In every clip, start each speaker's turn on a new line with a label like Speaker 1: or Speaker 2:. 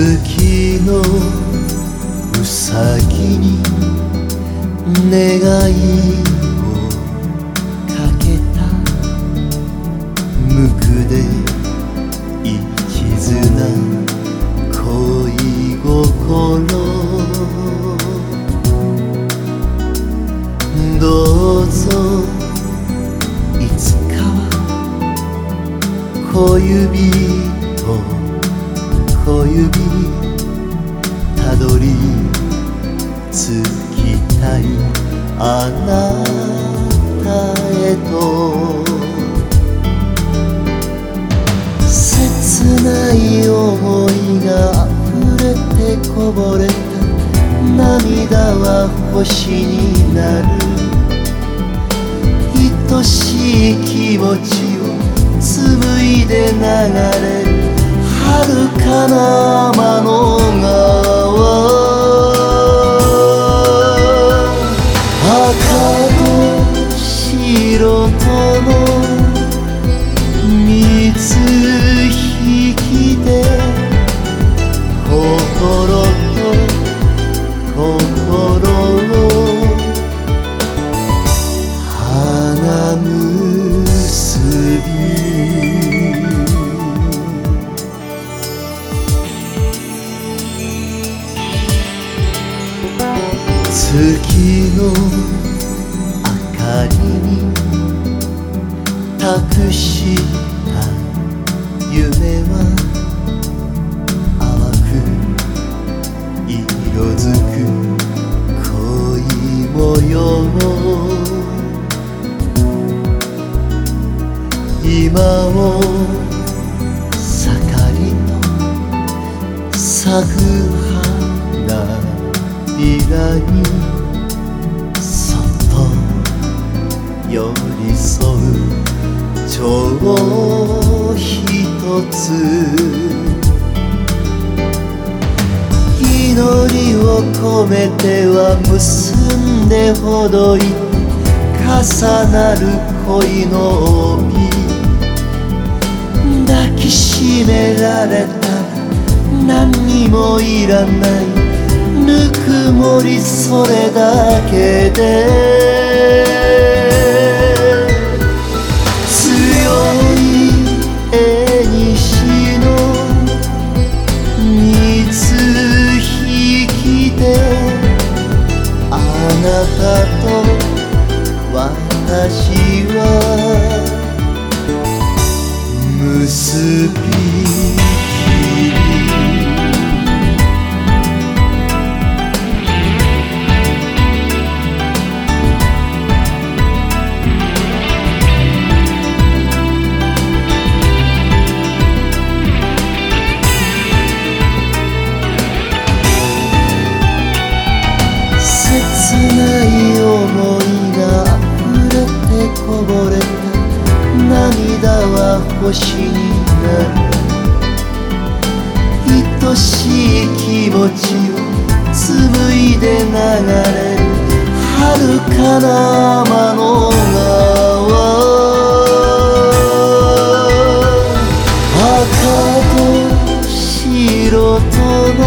Speaker 1: 月のうさぎに願いをかけた。無垢で一途な恋心。どうぞ。いつかは小指へと。切ない思いが溢れてこぼれた涙は星になる。愛しい気持ちを紡いで流れる。遥かな天の白との水引きで心と心を花結び月のに託した夢は淡く色づく恋模様今を盛りと咲く花びらに寄り添う蝶一つ。祈りを込めては結んでほどい重なる恋の帯。抱きしめられたら何にもいらない。ぬくもりそれだけで。私は結び切ないいが溢れてこぼれた。涙は星になる愛しい気持ちを紡いで流れる。遥かな天の川赤と白との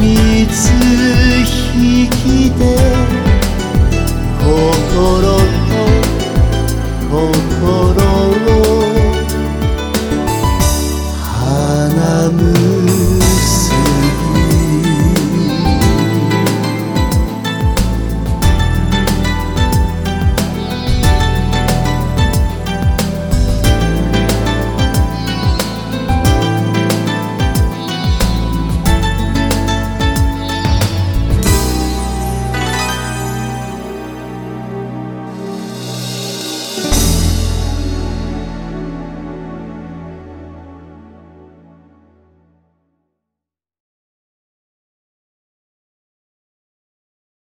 Speaker 1: 水引きで。